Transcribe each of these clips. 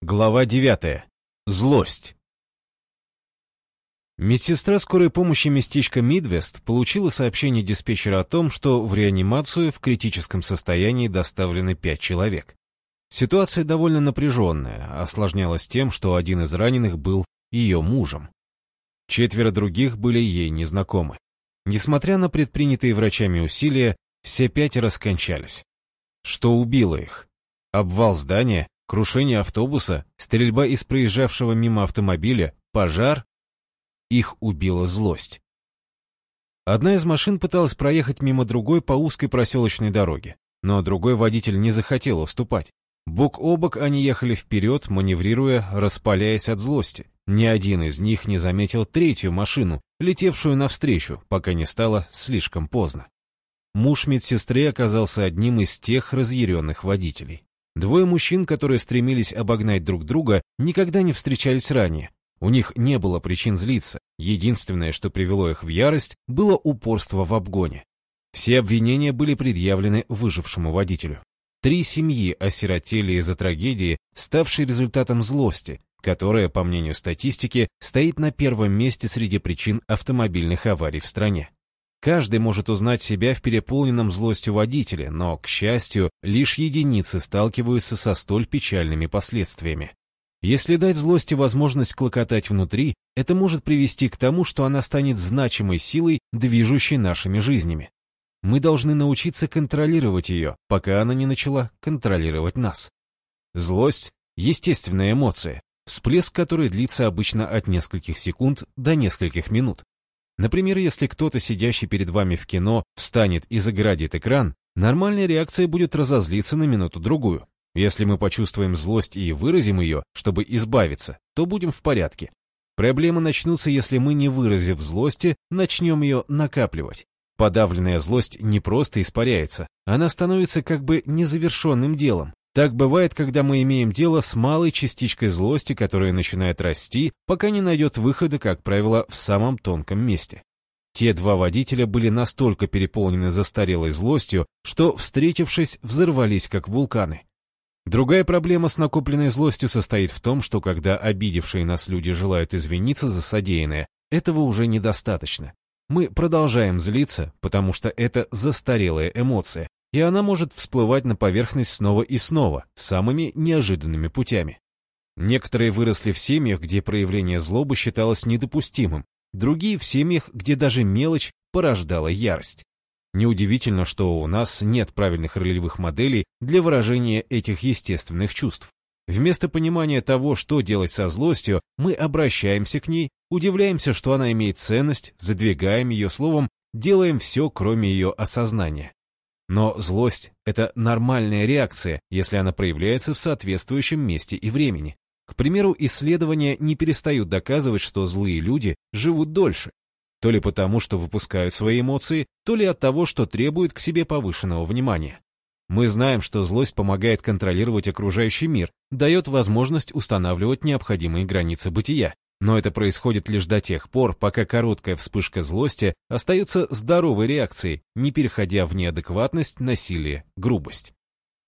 Глава 9. Злость. Медсестра скорой помощи местечка Мидвест получила сообщение диспетчера о том, что в реанимацию в критическом состоянии доставлены пять человек. Ситуация довольно напряженная, осложнялась тем, что один из раненых был ее мужем. Четверо других были ей незнакомы. Несмотря на предпринятые врачами усилия, все пятеро скончались. Что убило их? Обвал здания, крушение автобуса, стрельба из проезжавшего мимо автомобиля, пожар. Их убила злость. Одна из машин пыталась проехать мимо другой по узкой проселочной дороге, но другой водитель не захотел уступать. Бок о бок они ехали вперед, маневрируя, распаляясь от злости. Ни один из них не заметил третью машину, летевшую навстречу, пока не стало слишком поздно. Муж медсестры оказался одним из тех разъяренных водителей. Двое мужчин, которые стремились обогнать друг друга, никогда не встречались ранее. У них не было причин злиться. Единственное, что привело их в ярость, было упорство в обгоне. Все обвинения были предъявлены выжившему водителю. Три семьи осиротели из-за трагедии, ставшей результатом злости, которая, по мнению статистики, стоит на первом месте среди причин автомобильных аварий в стране. Каждый может узнать себя в переполненном злостью водителе, но, к счастью, лишь единицы сталкиваются со столь печальными последствиями. Если дать злости возможность клокотать внутри, это может привести к тому, что она станет значимой силой, движущей нашими жизнями. Мы должны научиться контролировать ее, пока она не начала контролировать нас. Злость – естественная эмоция, всплеск которой длится обычно от нескольких секунд до нескольких минут. Например, если кто-то, сидящий перед вами в кино, встанет и заградит экран, нормальная реакция будет разозлиться на минуту-другую. Если мы почувствуем злость и выразим ее, чтобы избавиться, то будем в порядке. Проблемы начнутся, если мы, не выразив злости, начнем ее накапливать. Подавленная злость не просто испаряется, она становится как бы незавершенным делом, так бывает, когда мы имеем дело с малой частичкой злости, которая начинает расти, пока не найдет выхода, как правило, в самом тонком месте. Те два водителя были настолько переполнены застарелой злостью, что, встретившись, взорвались как вулканы. Другая проблема с накопленной злостью состоит в том, что когда обидевшие нас люди желают извиниться за содеянное, этого уже недостаточно. Мы продолжаем злиться, потому что это застарелая эмоция, и она может всплывать на поверхность снова и снова, самыми неожиданными путями. Некоторые выросли в семьях, где проявление злобы считалось недопустимым, другие в семьях, где даже мелочь порождала ярость. Неудивительно, что у нас нет правильных ролевых моделей для выражения этих естественных чувств. Вместо понимания того, что делать со злостью, мы обращаемся к ней, удивляемся, что она имеет ценность, задвигаем ее словом, делаем все, кроме ее осознания. Но злость — это нормальная реакция, если она проявляется в соответствующем месте и времени. К примеру, исследования не перестают доказывать, что злые люди живут дольше. То ли потому, что выпускают свои эмоции, то ли от того, что требуют к себе повышенного внимания. Мы знаем, что злость помогает контролировать окружающий мир, дает возможность устанавливать необходимые границы бытия, но это происходит лишь до тех пор, пока короткая вспышка злости остается здоровой реакцией, не переходя в неадекватность, насилие, грубость.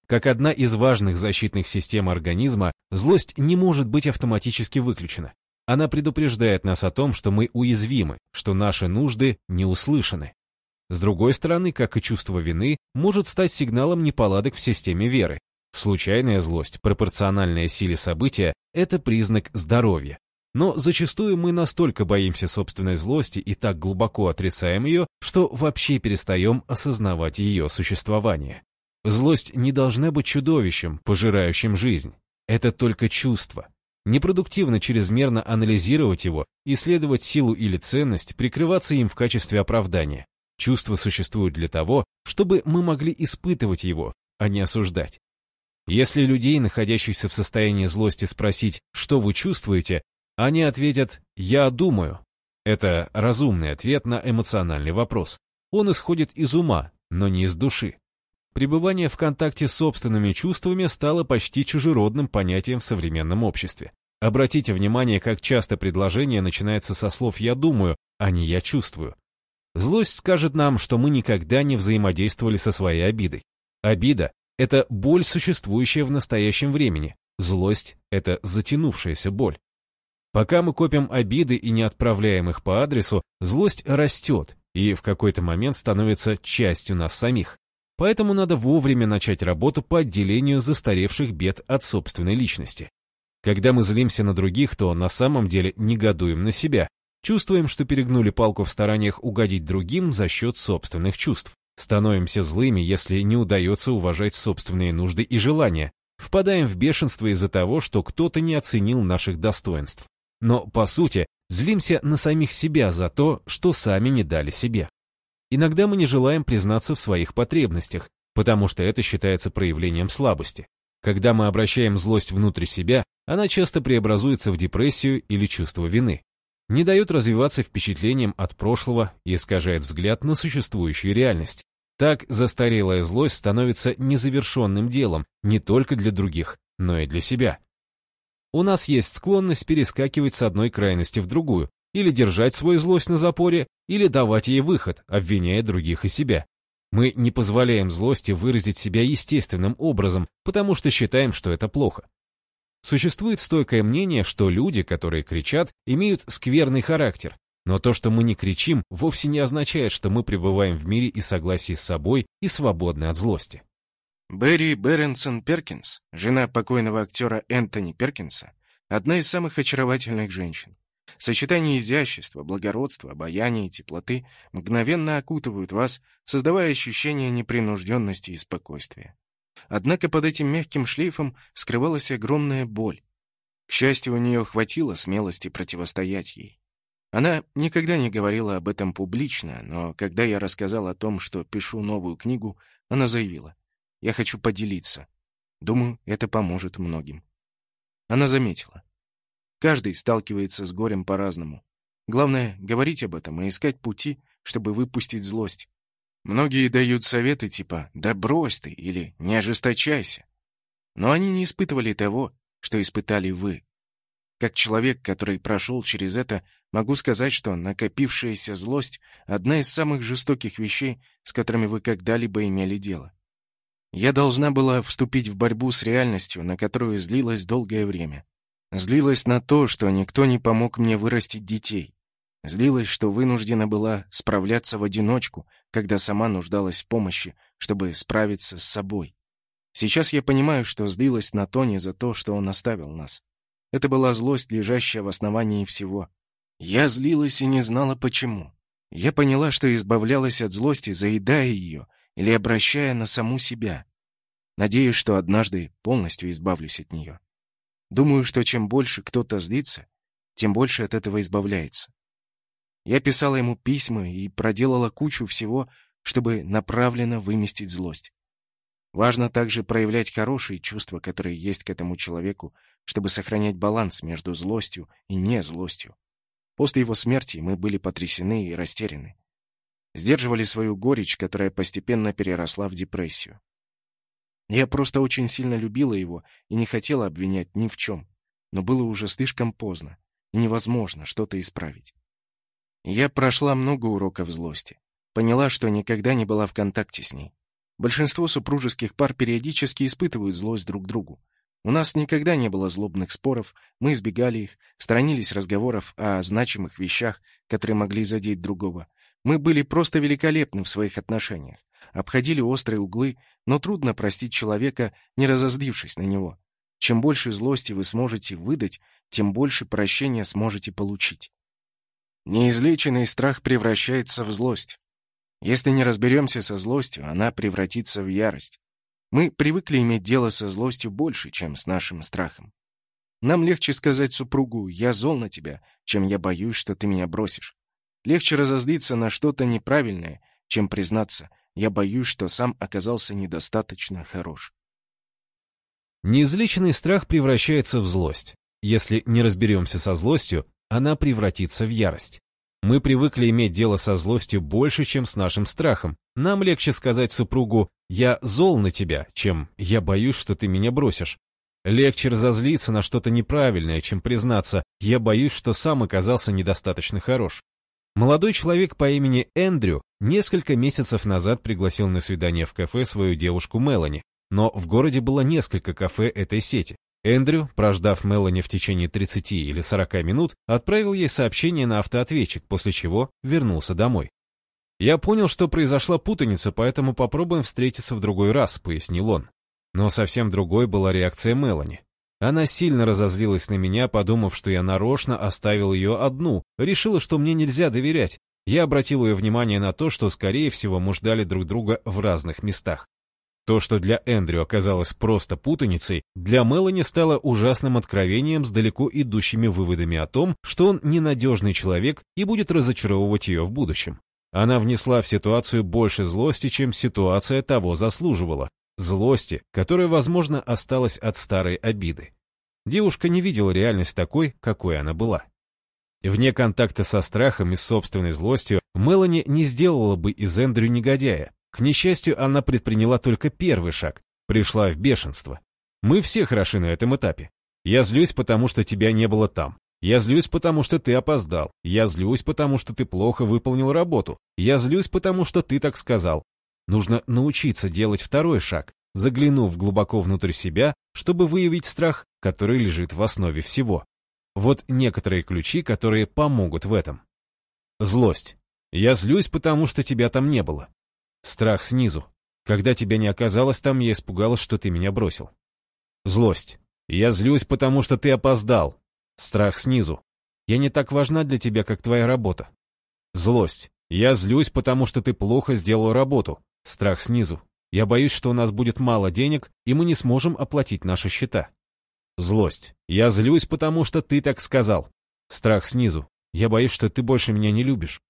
Как одна из важных защитных систем организма, злость не может быть автоматически выключена. Она предупреждает нас о том, что мы уязвимы, что наши нужды не услышаны. С другой стороны, как и чувство вины, может стать сигналом неполадок в системе веры. Случайная злость, пропорциональная силе события, это признак здоровья. Но зачастую мы настолько боимся собственной злости и так глубоко отрицаем ее, что вообще перестаем осознавать ее существование. Злость не должна быть чудовищем, пожирающим жизнь. Это только чувство. Непродуктивно чрезмерно анализировать его, исследовать силу или ценность, прикрываться им в качестве оправдания. Чувства существуют для того, чтобы мы могли испытывать его, а не осуждать. Если людей, находящихся в состоянии злости, спросить, что вы чувствуете, они ответят «я думаю». Это разумный ответ на эмоциональный вопрос. Он исходит из ума, но не из души. Пребывание в контакте с собственными чувствами стало почти чужеродным понятием в современном обществе. Обратите внимание, как часто предложение начинается со слов «я думаю», а не «я чувствую». Злость скажет нам, что мы никогда не взаимодействовали со своей обидой. Обида — это боль, существующая в настоящем времени, Злость — это затянувшаяся боль. Пока мы копим обиды и не отправляем их по адресу, злость растет и в какой-то момент становится частью нас самих. Поэтому надо вовремя начать работу по отделению застаревших бед от собственной личности. Когда мы злимся на других, то на самом деле негодуем на себя, чувствуем, что перегнули палку в стараниях угодить другим за счет собственных чувств. Становимся злыми, если не удается уважать собственные нужды и желания, Впадаем в бешенство из-за того, что кто-то не оценил наших достоинств. Но, по сути, злимся на самих себя за то, что сами не дали себе. Иногда мы не желаем признаться в своих потребностях, потому что это считается проявлением слабости. Когда мы обращаем злость внутрь себя, она часто преобразуется в депрессию или чувство вины. Не дает развиваться впечатлением от прошлого и искажает взгляд на существующую реальность. Так застарелая злость становится незавершенным делом не только для других, но и для себя. У нас есть склонность перескакивать с одной крайности в другую, или держать свою злость на запоре, или давать ей выход, обвиняя других и себя. Мы не позволяем злости выразить себя естественным образом, потому что считаем, что это плохо. Существует стойкое мнение, что люди, которые кричат, имеют скверный характер, но то, что мы не кричим, вовсе не означает, что мы пребываем в мире и согласии с собой и свободны от злости. Берри Беренсон Перкинс, жена покойного актера Энтони Перкинса, одна из самых очаровательных женщин. Сочетание изящества, благородства, обаяния и теплоты мгновенно окутывают вас, создавая ощущение непринужденности и спокойствия. Однако под этим мягким шлейфом скрывалась огромная боль. К счастью, у нее хватило смелости противостоять ей. Она никогда не говорила об этом публично, но когда я рассказал о том, что пишу новую книгу, она заявила, «Я хочу поделиться. Думаю, это поможет многим». Она заметила. Каждый сталкивается с горем по-разному. Главное — говорить об этом и искать пути, чтобы выпустить злость. Многие дают советы типа «да брось ты» или «не ожесточайся». Но они не испытывали того, что испытали вы. Как человек, который прошел через это, могу сказать, что накопившаяся злость — одна из самых жестоких вещей, с которыми вы когда-либо имели дело. Я должна была вступить в борьбу с реальностью, на которую злилась долгое время. Злилась на то, что никто не помог мне вырастить детей. Злилась, что вынуждена была справляться в одиночку, когда сама нуждалась в помощи, чтобы справиться с собой. Сейчас я понимаю, что злилась на Тони за то, что он оставил нас. Это была злость, лежащая в основании всего. Я злилась и не знала почему. Я поняла, что избавлялась от злости, заедая ее или обращая на саму себя. Надеюсь, что однажды полностью избавлюсь от нее. Думаю, что чем больше кто-то злится, тем больше от этого избавляется. Я писала ему письма и проделала кучу всего, чтобы направленно выместить злость. Важно также проявлять хорошие чувства, которые есть к этому человеку, чтобы сохранять баланс между злостью и не злостью. После его смерти мы были потрясены и растеряны. Сдерживали свою горечь, которая постепенно переросла в депрессию. Я просто очень сильно любила его и не хотела обвинять ни в чем, но было уже слишком поздно, и невозможно что-то исправить. Я прошла много уроков злости. Поняла, что никогда не была в контакте с ней. Большинство супружеских пар периодически испытывают злость друг к другу, у нас никогда не было злобных споров, мы избегали их, сторонились разговоров о значимых вещах, которые могли задеть другого. Мы были просто великолепны в своих отношениях, обходили острые углы, но трудно простить человека, не разозлившись на него. Чем больше злости вы сможете выдать, тем больше прощения сможете получить. Неизлеченный страх превращается в злость. Если не разберемся со злостью, она превратится в ярость. Мы привыкли иметь дело со злостью больше, чем с нашим страхом. Нам легче сказать супругу «я зол на тебя», чем «я боюсь, что ты меня бросишь». Легче разозлиться на что-то неправильное, чем признаться «я боюсь, что сам оказался недостаточно хорош». Неизлеченный страх превращается в злость. Если не разберемся со злостью, она превратится в ярость. Мы привыкли иметь дело со злостью больше, чем с нашим страхом. Нам легче сказать супругу «я зол на тебя», чем «я боюсь, что ты меня бросишь». Легче разозлиться на что-то неправильное, чем признаться «я боюсь, что сам оказался недостаточно хорош». Молодой человек по имени Эндрю несколько месяцев назад пригласил на свидание в кафе свою девушку Мелани, но в городе было несколько кафе этой сети. Эндрю, прождав Мелани в течение 30 или 40 минут, отправил ей сообщение на автоответчик, после чего вернулся домой. «Я понял, что произошла путаница, поэтому попробуем встретиться в другой раз», — пояснил он. Но совсем другой была реакция Мелани. Она сильно разозлилась на меня, подумав, что я нарочно оставил ее одну, решила, что мне нельзя доверять. Я обратил ее внимание на то, что, скорее всего, мы ждали друг друга в разных местах. То, что для Эндрю оказалось просто путаницей, для Мелани стало ужасным откровением с далеко идущими выводами о том, что он ненадежный человек и будет разочаровывать ее в будущем. Она внесла в ситуацию больше злости, чем ситуация того заслуживала. Злости, которая, возможно, осталась от старой обиды. Девушка не видела реальность такой, какой она была. Вне контакта со страхом и собственной злостью Мелани не сделала бы из Эндрю негодяя, к несчастью, она предприняла только первый шаг, пришла в бешенство. Мы все хороши на этом этапе. Я злюсь, потому что тебя не было там. Я злюсь, потому что ты опоздал. Я злюсь, потому что ты плохо выполнил работу. Я злюсь, потому что ты так сказал. Нужно научиться делать второй шаг, заглянув глубоко внутрь себя, чтобы выявить страх, который лежит в основе всего. Вот некоторые ключи, которые помогут в этом. Злость. Я злюсь, потому что тебя там не было. Страх снизу. Когда тебя не оказалось там, я испугалась, что ты меня бросил. Злость. Я злюсь, потому что ты опоздал. Страх снизу. Я не так важна для тебя, как твоя работа. Злость. Я злюсь, потому что ты плохо сделал работу. Страх снизу. Я боюсь, что у нас будет мало денег, и мы не сможем оплатить наши счета. Злость. Я злюсь, потому что ты так сказал. Страх снизу. Я боюсь, что ты больше меня не любишь.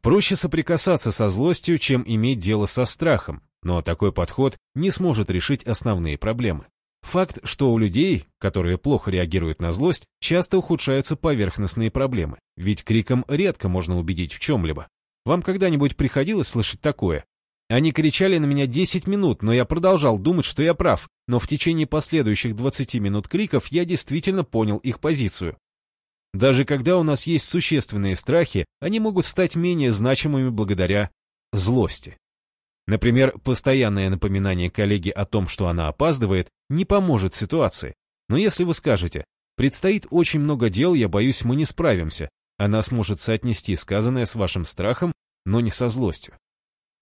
Проще соприкасаться со злостью, чем иметь дело со страхом, но такой подход не сможет решить основные проблемы. Факт, что у людей, которые плохо реагируют на злость, часто ухудшаются поверхностные проблемы, ведь криком редко можно убедить в чем-либо. Вам когда-нибудь приходилось слышать такое? Они кричали на меня 10 минут, но я продолжал думать, что я прав, но в течение последующих 20 минут криков я действительно понял их позицию. Даже когда у нас есть существенные страхи, они могут стать менее значимыми благодаря злости. Например, постоянное напоминание коллеге о том, что она опаздывает, не поможет ситуации. Но если вы скажете, предстоит очень много дел, я боюсь, мы не справимся, она сможет соотнести сказанное с вашим страхом, но не со злостью.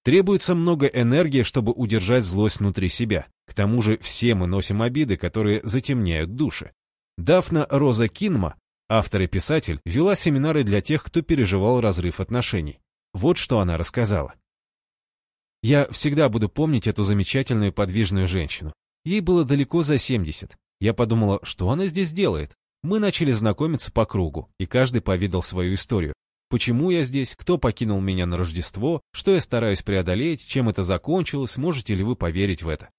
Требуется много энергии, чтобы удержать злость внутри себя. К тому же все мы носим обиды, которые затемняют души. Дафна Роза Кинма Автор и писатель вела семинары для тех, кто переживал разрыв отношений. Вот что она рассказала. «Я всегда буду помнить эту замечательную подвижную женщину. Ей было далеко за 70. Я подумала, что она здесь делает? Мы начали знакомиться по кругу, и каждый повидал свою историю. Почему я здесь, кто покинул меня на Рождество, что я стараюсь преодолеть, чем это закончилось, можете ли вы поверить в это?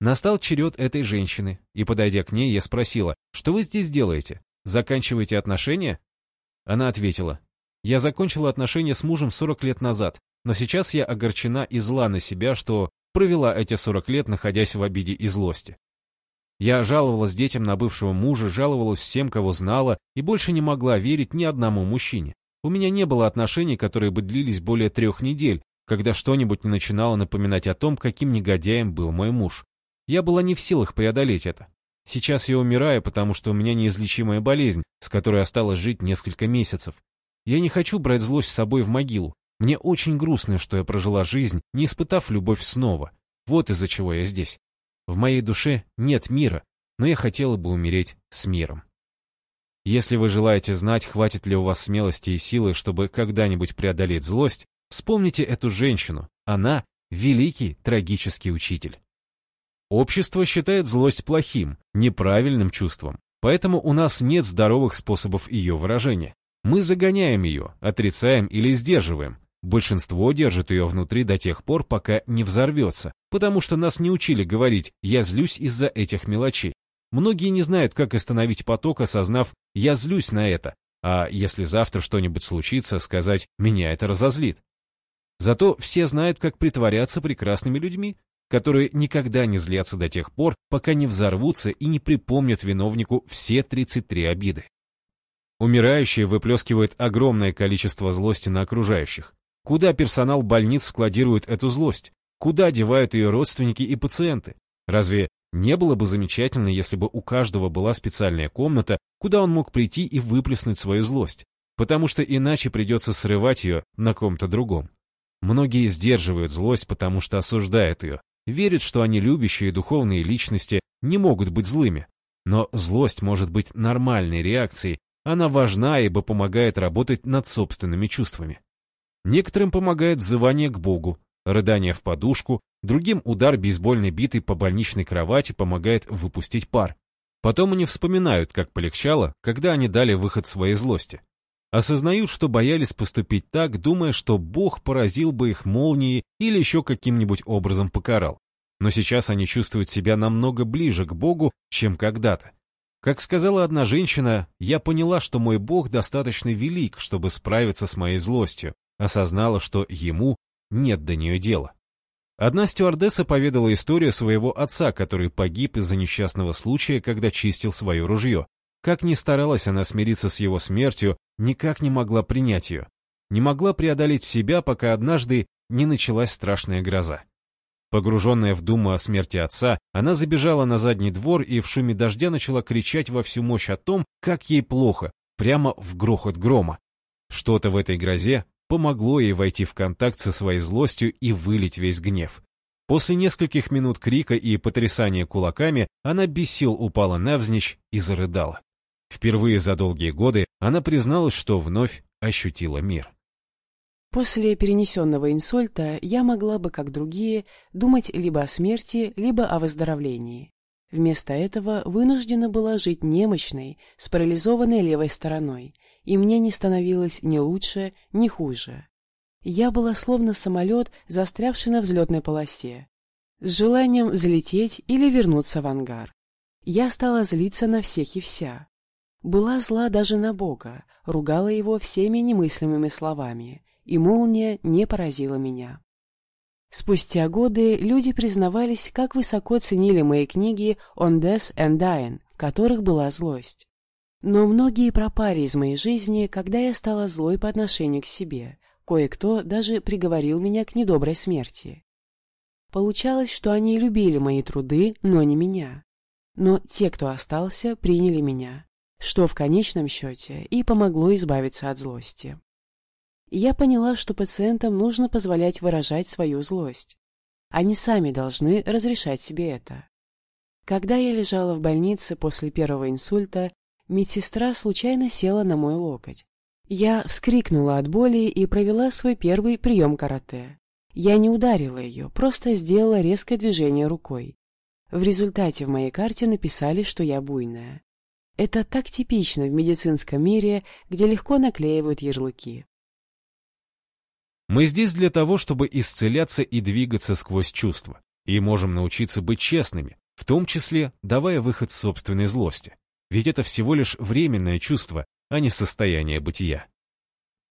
Настал черед этой женщины, и, подойдя к ней, я спросила, что вы здесь делаете? Заканчиваете отношения? Она ответила, я закончила отношения с мужем 40 лет назад, но сейчас я огорчена и зла на себя, что провела эти 40 лет, находясь в обиде и злости. Я жаловалась детям на бывшего мужа, жаловалась всем, кого знала, и больше не могла верить ни одному мужчине. У меня не было отношений, которые бы длились более трех недель, когда что-нибудь не начинало напоминать о том, каким негодяем был мой муж. Я была не в силах преодолеть это. Сейчас я умираю, потому что у меня неизлечимая болезнь, с которой осталось жить несколько месяцев. Я не хочу брать злость с собой в могилу. Мне очень грустно, что я прожила жизнь, не испытав любовь снова. Вот из-за чего я здесь. В моей душе нет мира, но я хотела бы умереть с миром. Если вы желаете знать, хватит ли у вас смелости и силы, чтобы когда-нибудь преодолеть злость, вспомните эту женщину. Она — великий трагический учитель. Общество считает злость плохим, неправильным чувством, поэтому у нас нет здоровых способов ее выражения. Мы загоняем ее, отрицаем или сдерживаем. Большинство держит ее внутри до тех пор, пока не взорвется, потому что нас не учили говорить «я злюсь из-за этих мелочей». Многие не знают, как остановить поток, осознав «я злюсь на это», а если завтра что-нибудь случится, сказать «меня это разозлит». Зато все знают, как притворяться прекрасными людьми, которые никогда не злятся до тех пор, пока не взорвутся и не припомнят виновнику все 33 обиды. Умирающие выплескивают огромное количество злости на окружающих. Куда персонал больниц складирует эту злость? Куда девают ее родственники и пациенты? Разве Не было бы замечательно, если бы у каждого была специальная комната, куда он мог прийти и выплеснуть свою злость, потому что иначе придется срывать ее на ком-то другом. Многие сдерживают злость, потому что осуждают ее, верят, что они любящие духовные личности не могут быть злыми. Но злость может быть нормальной реакцией, она важна, ибо помогает работать над собственными чувствами. Некоторым помогает взывание к Богу, рыдание в подушку, другим удар бейсбольной битой по больничной кровати помогает выпустить пар. Потом они вспоминают, как полегчало, когда они дали выход своей злости. Осознают, что боялись поступить так, думая, что Бог поразил бы их молнией или еще каким-нибудь образом покарал. Но сейчас они чувствуют себя намного ближе к Богу, чем когда-то. Как сказала одна женщина, я поняла, что мой Бог достаточно велик, чтобы справиться с моей злостью, осознала, что ему нет до нее дела. Одна стюардесса поведала историю своего отца, который погиб из-за несчастного случая, когда чистил свое ружье. Как ни старалась она смириться с его смертью, никак не могла принять ее. Не могла преодолеть себя, пока однажды не началась страшная гроза. Погруженная в думу о смерти отца, она забежала на задний двор и в шуме дождя начала кричать во всю мощь о том, как ей плохо, прямо в грохот грома. Что-то в этой грозе помогло ей войти в контакт со своей злостью и вылить весь гнев. После нескольких минут крика и потрясания кулаками она без сил упала навзничь и зарыдала. Впервые за долгие годы она призналась, что вновь ощутила мир. После перенесенного инсульта я могла бы, как другие, думать либо о смерти, либо о выздоровлении. Вместо этого вынуждена была жить немощной, с парализованной левой стороной, и мне не становилось ни лучше, ни хуже. Я была словно самолет, застрявший на взлетной полосе, с желанием взлететь или вернуться в ангар. Я стала злиться на всех и вся. Была зла даже на Бога, ругала его всеми немыслимыми словами, и молния не поразила меня. Спустя годы люди признавались, как высоко ценили мои книги «On Death and Dying», в которых была злость. Но многие пропали из моей жизни, когда я стала злой по отношению к себе. Кое-кто даже приговорил меня к недоброй смерти. Получалось, что они любили мои труды, но не меня. Но те, кто остался, приняли меня, что в конечном счете и помогло избавиться от злости. Я поняла, что пациентам нужно позволять выражать свою злость. Они сами должны разрешать себе это. Когда я лежала в больнице после первого инсульта, Медсестра случайно села на мой локоть. Я вскрикнула от боли и провела свой первый прием карате. Я не ударила ее, просто сделала резкое движение рукой. В результате в моей карте написали, что я буйная. Это так типично в медицинском мире, где легко наклеивают ярлыки. Мы здесь для того, чтобы исцеляться и двигаться сквозь чувства, и можем научиться быть честными, в том числе давая выход собственной злости. Ведь это всего лишь временное чувство, а не состояние бытия.